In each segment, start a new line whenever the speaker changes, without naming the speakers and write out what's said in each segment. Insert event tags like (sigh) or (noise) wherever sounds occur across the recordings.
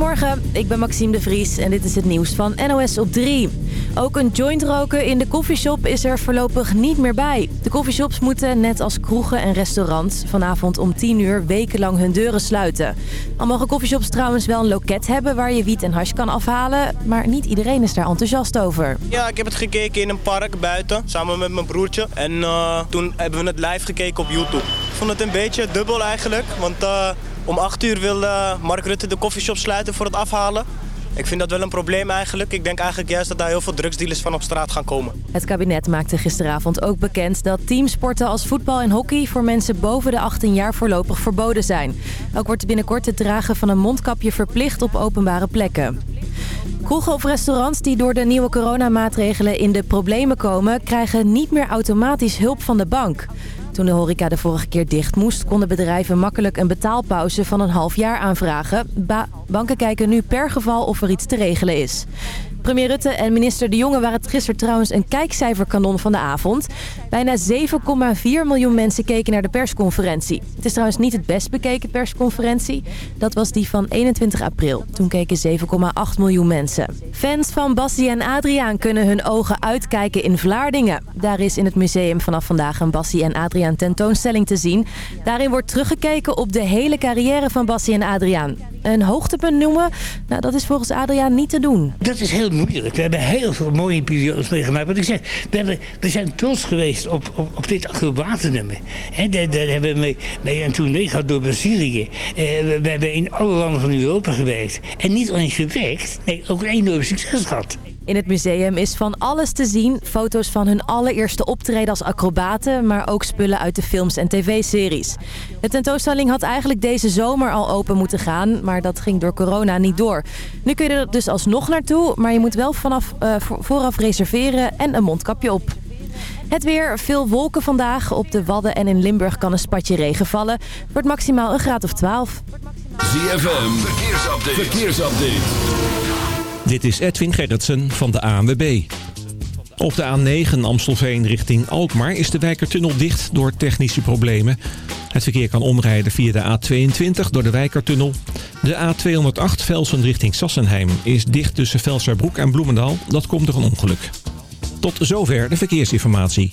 Goedemorgen, ik ben Maxime de Vries en dit is het nieuws van NOS op 3. Ook een joint roken in de koffieshop is er voorlopig niet meer bij. De koffieshops moeten, net als kroegen en restaurants, vanavond om 10 uur wekenlang hun deuren sluiten. Al mogen koffieshops trouwens wel een loket hebben waar je wiet en hash kan afhalen, maar niet iedereen is daar enthousiast over.
Ja, ik heb het gekeken in een park buiten, samen met mijn broertje. En eh, toen hebben we het live gekeken op YouTube. Ik vond het een beetje dubbel eigenlijk, want uh, om 8 uur wil uh, Mark Rutte de koffieshop sluiten voor het afhalen. Ik vind dat wel een probleem eigenlijk. Ik denk eigenlijk juist dat daar heel veel drugsdealers van op straat gaan komen.
Het kabinet maakte gisteravond ook bekend dat teamsporten als voetbal en hockey voor mensen boven de 18 jaar voorlopig verboden zijn. Ook wordt binnenkort het dragen van een mondkapje verplicht op openbare plekken. Kroegen of restaurants die door de nieuwe coronamaatregelen in de problemen komen... krijgen niet meer automatisch hulp van de bank. Toen de horeca de vorige keer dicht moest... konden bedrijven makkelijk een betaalpauze van een half jaar aanvragen. banken kijken nu per geval of er iets te regelen is. Premier Rutte en minister De Jonge waren het gisteren trouwens een kijkcijferkanon van de avond. Bijna 7,4 miljoen mensen keken naar de persconferentie. Het is trouwens niet het best bekeken persconferentie. Dat was die van 21 april. Toen keken 7,8 miljoen mensen. Fans van Bassie en Adriaan kunnen hun ogen uitkijken in Vlaardingen. Daar is in het museum vanaf vandaag een Bassie en Adriaan tentoonstelling te zien. Daarin wordt teruggekeken op de hele carrière van Bassie en Adriaan. Een hoogtepunt noemen, nou, dat is volgens Adriaan niet te doen.
Dat is heel moeilijk. We hebben heel veel mooie periodes meegemaakt. Wat ik zeg, we, zijn trots geweest op, op, op dit acrobatennummer. En daar, daar hebben we mee, mee een tournee gehad door Brazilië. Eh, we, we, hebben in alle landen van Europa gewerkt. En niet alleen gewerkt, nee, ook een enorm succes gehad.
In het museum is van alles te zien. Foto's van hun allereerste optreden als acrobaten, maar ook spullen uit de films en tv-series. De tentoonstelling had eigenlijk deze zomer al open moeten gaan, maar dat ging door corona niet door. Nu kun je er dus alsnog naartoe, maar je moet wel vanaf uh, vooraf reserveren en een mondkapje op. Het weer, veel wolken vandaag. Op de Wadden en in Limburg kan een spatje regen vallen. Wordt maximaal een graad of 12.
ZFM, verkeersupdate. verkeersupdate.
Dit is Edwin Gerritsen van de ANWB. Op de A9 Amstelveen richting Alkmaar is de Wijkertunnel dicht door technische problemen. Het verkeer kan omrijden via de A22 door de Wijkertunnel. De A208 Velsen richting Sassenheim is dicht tussen Velserbroek en Bloemendaal. Dat komt door een ongeluk. Tot zover de verkeersinformatie.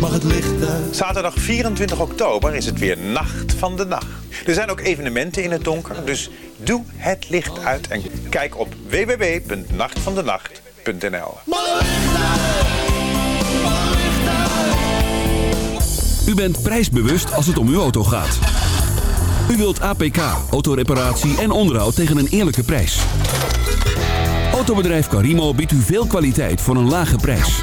Mag het licht uit?
Zaterdag 24 oktober is het weer Nacht van de Nacht. Er zijn ook evenementen in het donker, dus doe het licht uit en kijk op www.nachtvandenacht.nl.
U bent prijsbewust als het om uw auto gaat. U wilt APK, autoreparatie en onderhoud tegen een eerlijke prijs. Autobedrijf Carimo biedt u veel kwaliteit voor een lage prijs.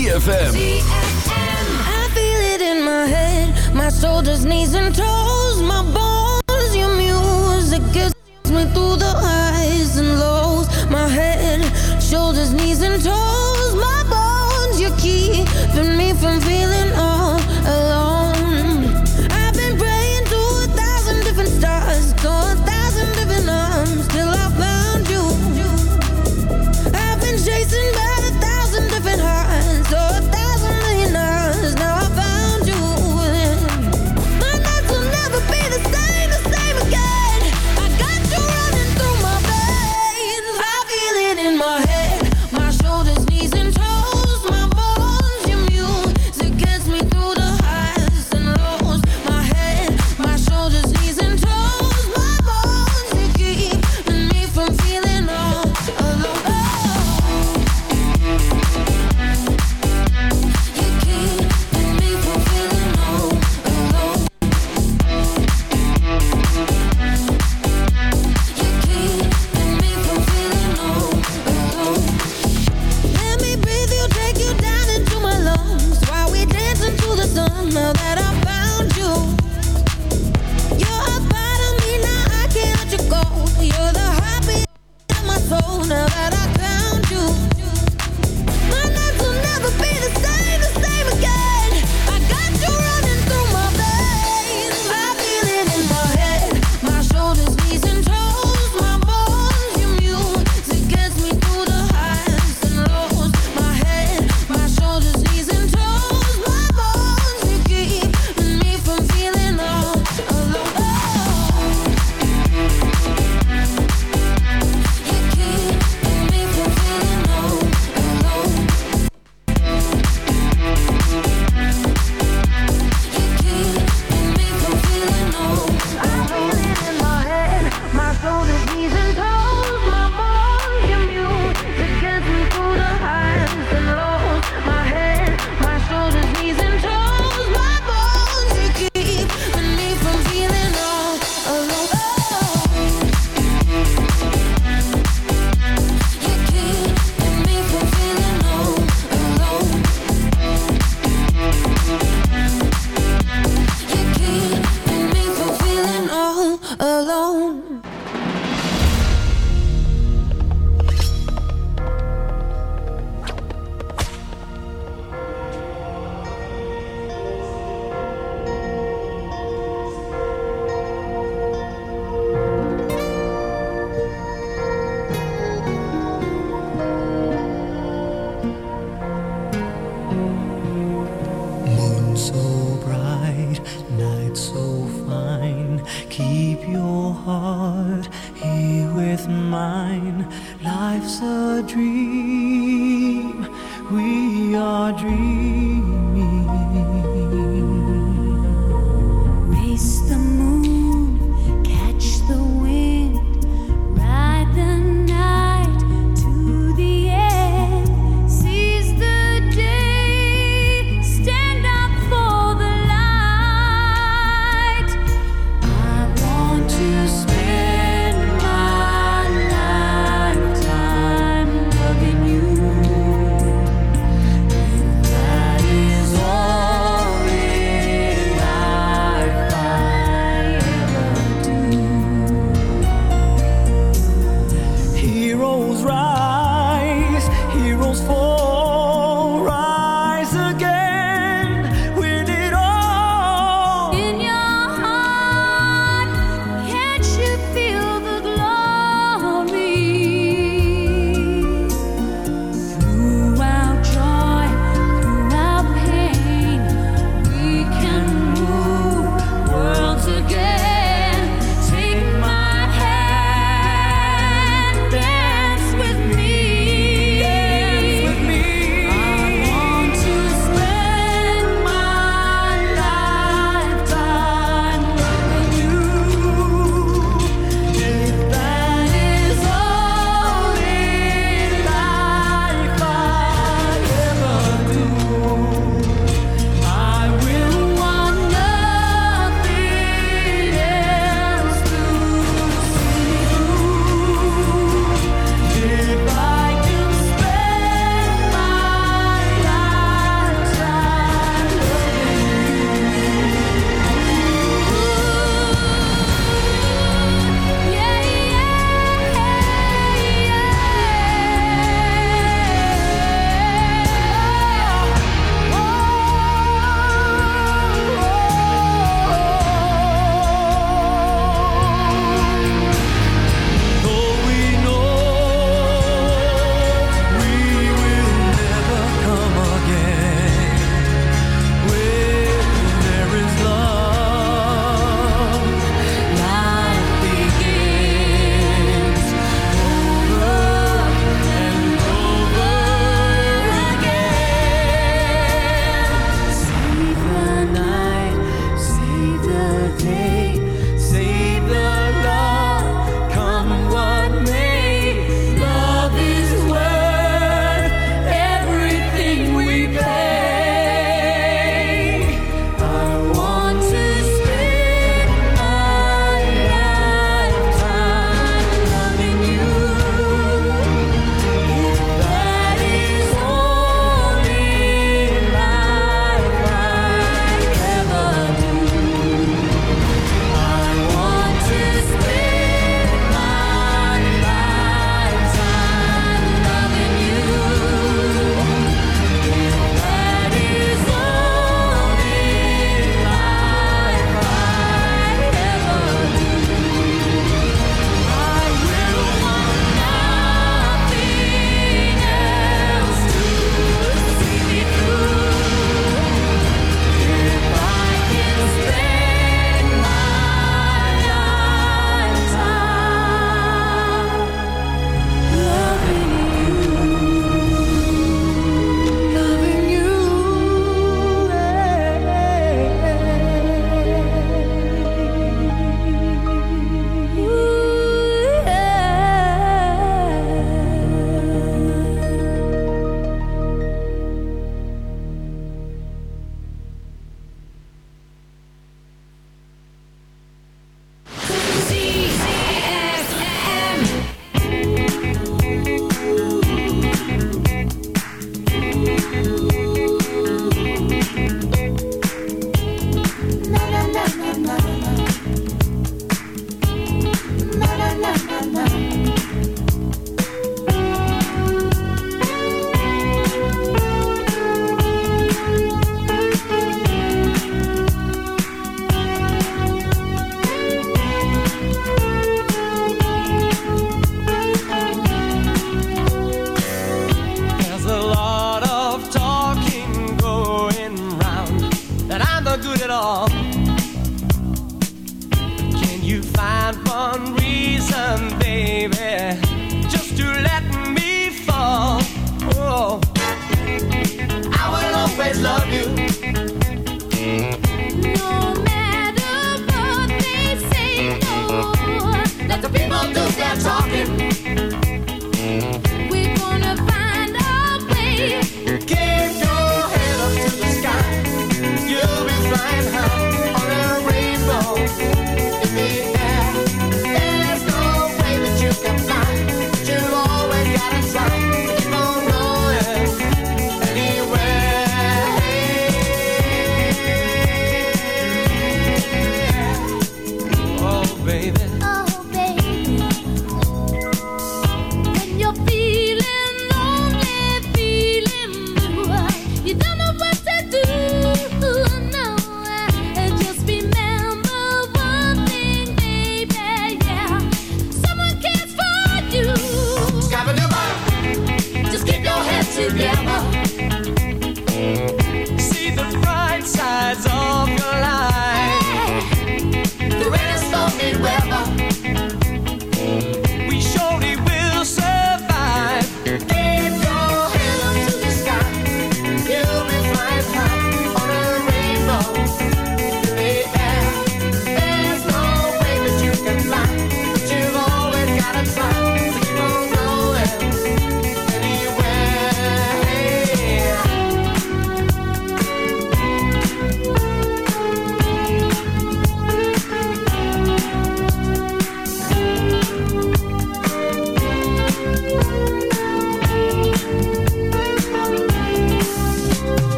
ZFM.
I feel it in my head, my shoulders, knees and toes, my bones. Your music gets me through the highs and lows. My head, shoulders, knees and toes, my bones. You're keeping me from feeling.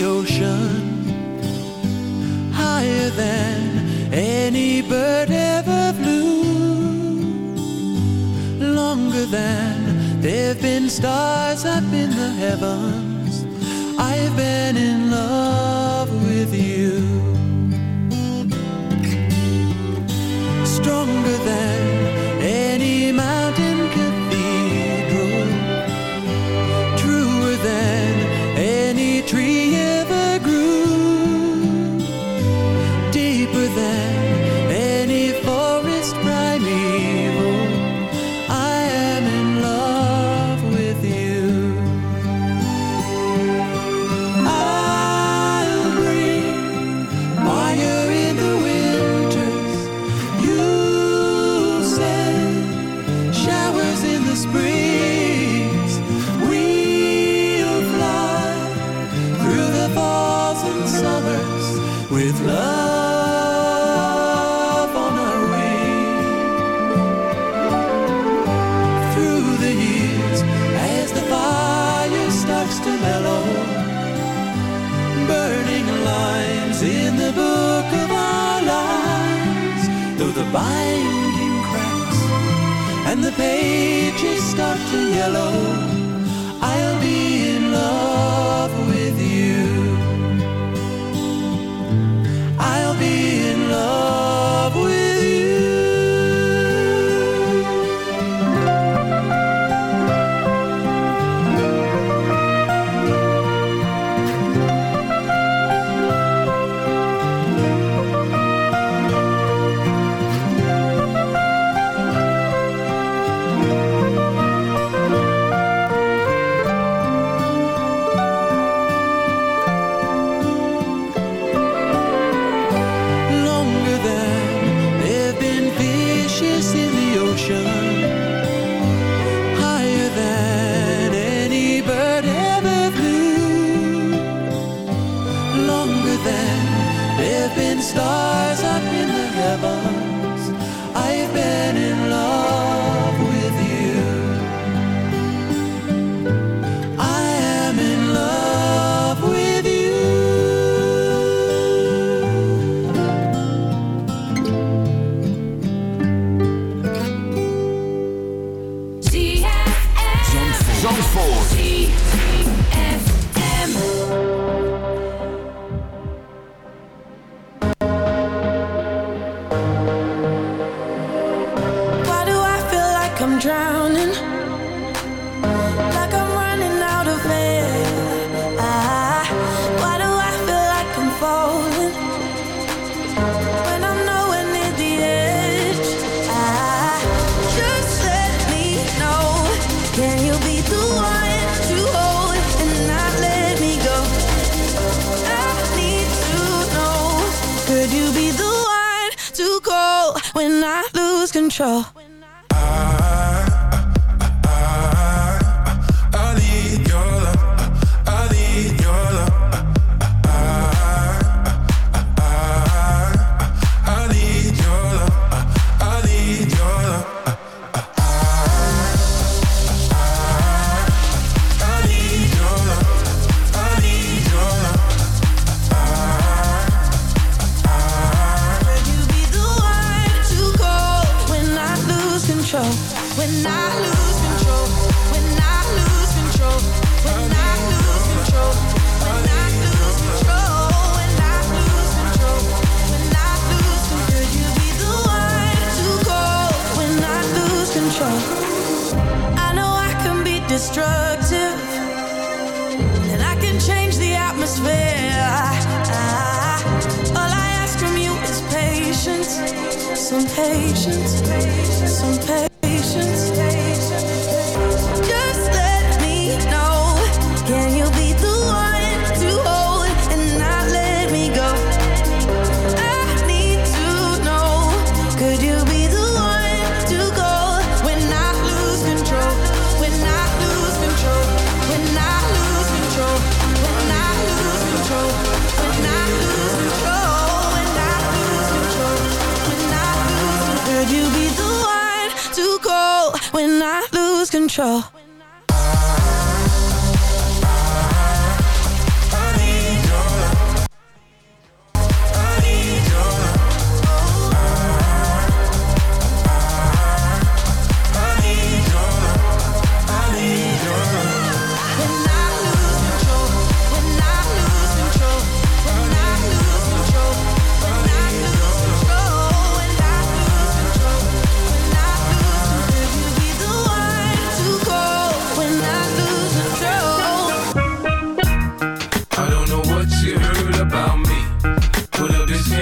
the ocean, higher than any bird ever flew, longer than there've been stars up in the heavens. I've been in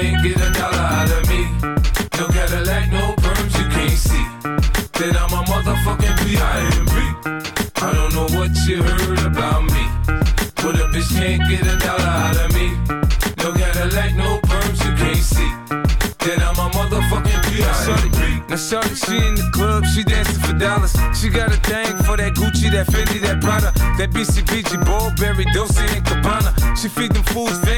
can't get a dollar out of me. No Cadillac, no perms, you can't see. That I'm a motherfucking P.I.M.P. I don't know what you heard about me. But a bitch can't get a dollar out of me. No Cadillac, no perms, you can't see. That I'm a motherfucking P.I.M.P.
Now shorty, she in the club, she dancing for dollars. She got a thing for that Gucci, that Fendi, that Prada, that BCBG, Burberry, Dolce and Gabbana. She feed them fools they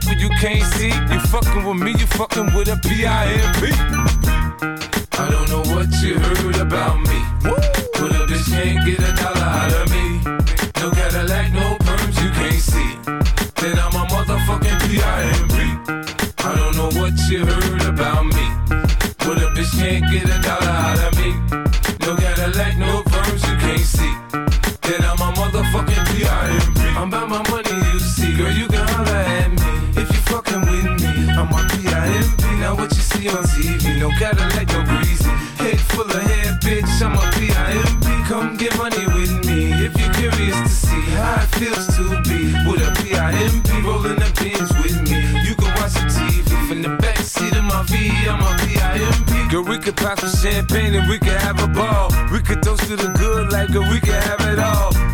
simple, you can't see. You fucking with me, you fucking with a P-I-M-P.
I don't know what you heard about me. But a bitch can't get a dollar out of me. No Cadillac, no perms, you can't see. That I'm a motherfucking P.I.M.P. I don't know what you heard about me. But a bitch can't get a dollar see on TV, no Cadillac, no greasy. Head full of hair, bitch, I'm a P.I.M.P. Come get money with me if you're curious to see how it feels to be with a P.I.M.P. rolling the pins with me. You can watch the TV from the back seat of my V, I'm a P.I.M.P.
Girl, we could pop some champagne and we could have a ball. We could toast to the good like girl, we could have it all.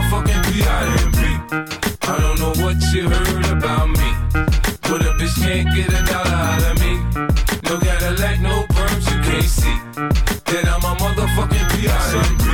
you heard about me. But a bitch can't get a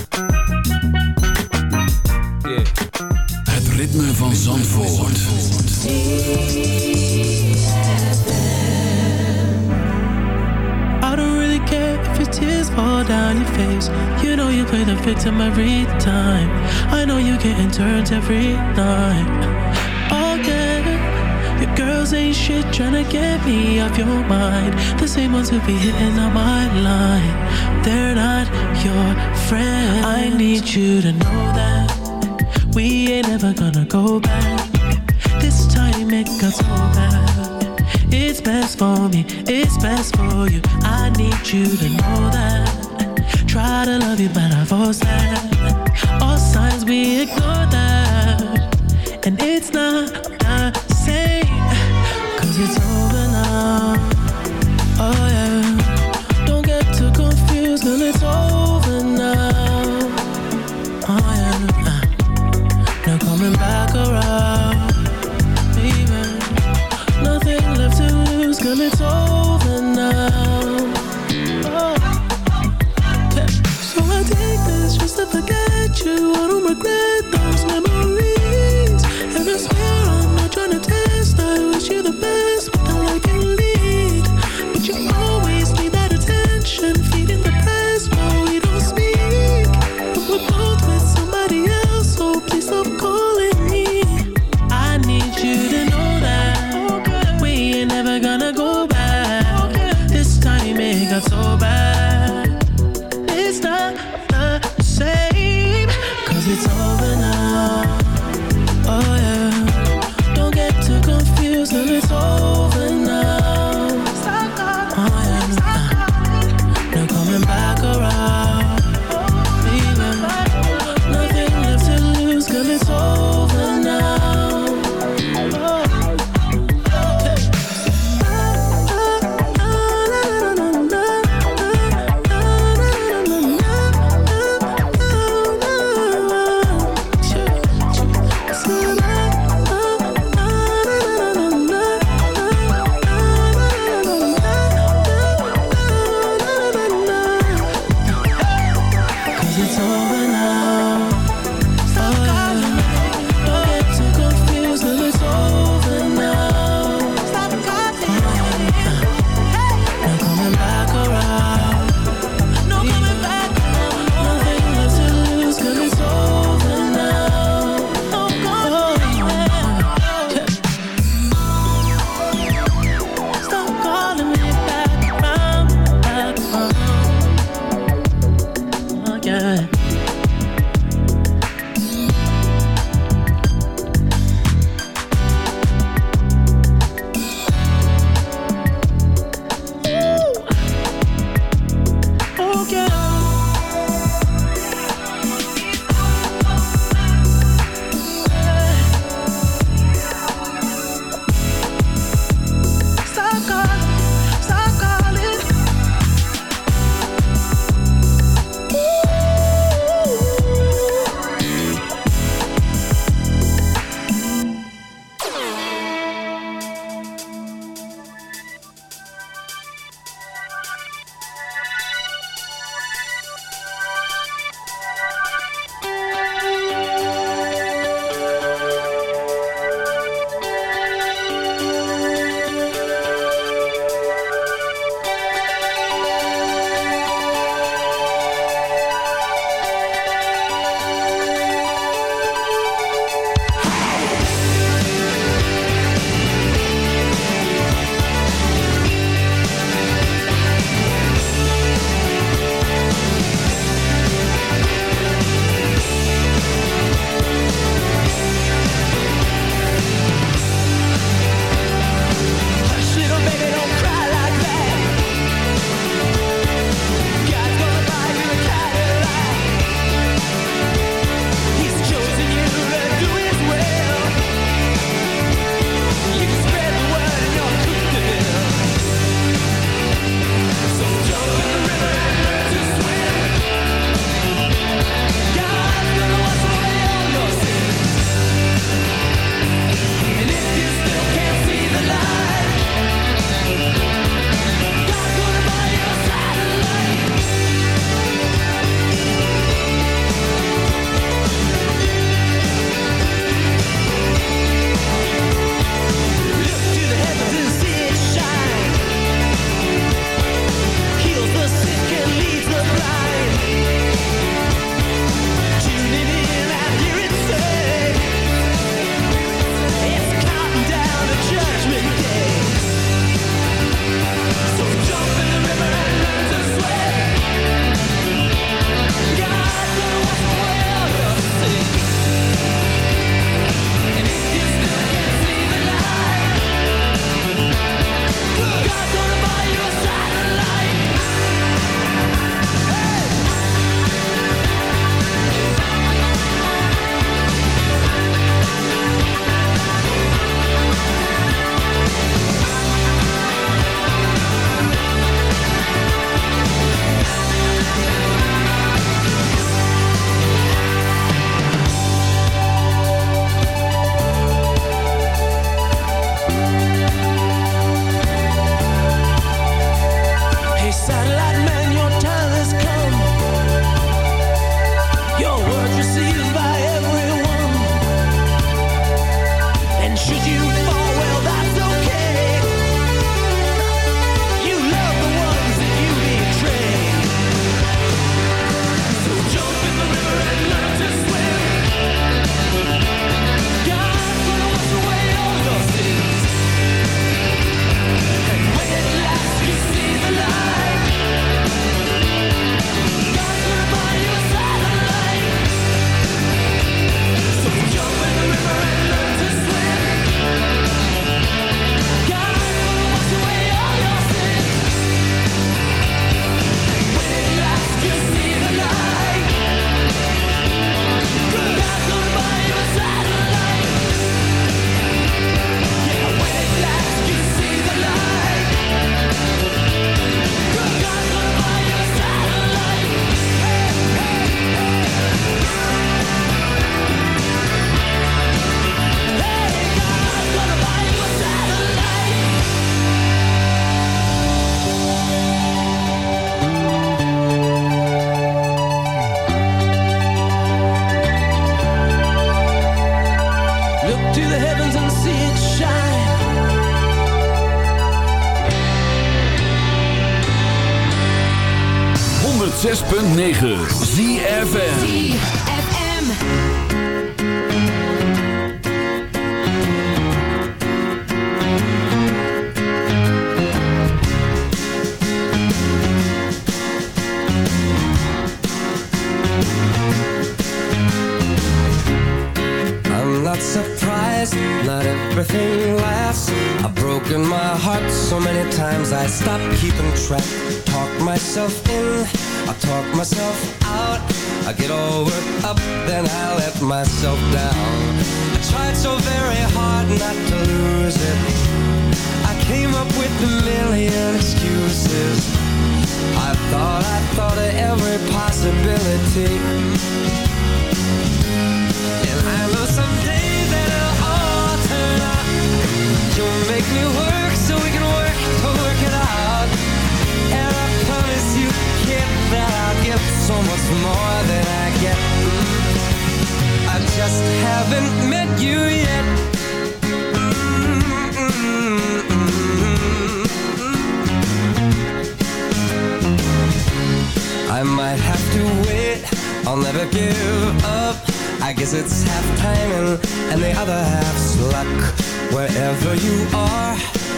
(laughs)
ritme van Zandvoort.
I don't really care if your tears fall down your face. You know you play the victim every time. I know you getting turns every night. Oh yeah, your girls ain't shit tryna get me off your mind. The same ones who be hitting on my line. They're not your friend. I need you to know that we ain't ever gonna go back. This time it got so bad. It's best for me, it's best for you. I need you to know that. Try to love you, but I force that. All signs we ignore that.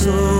staan,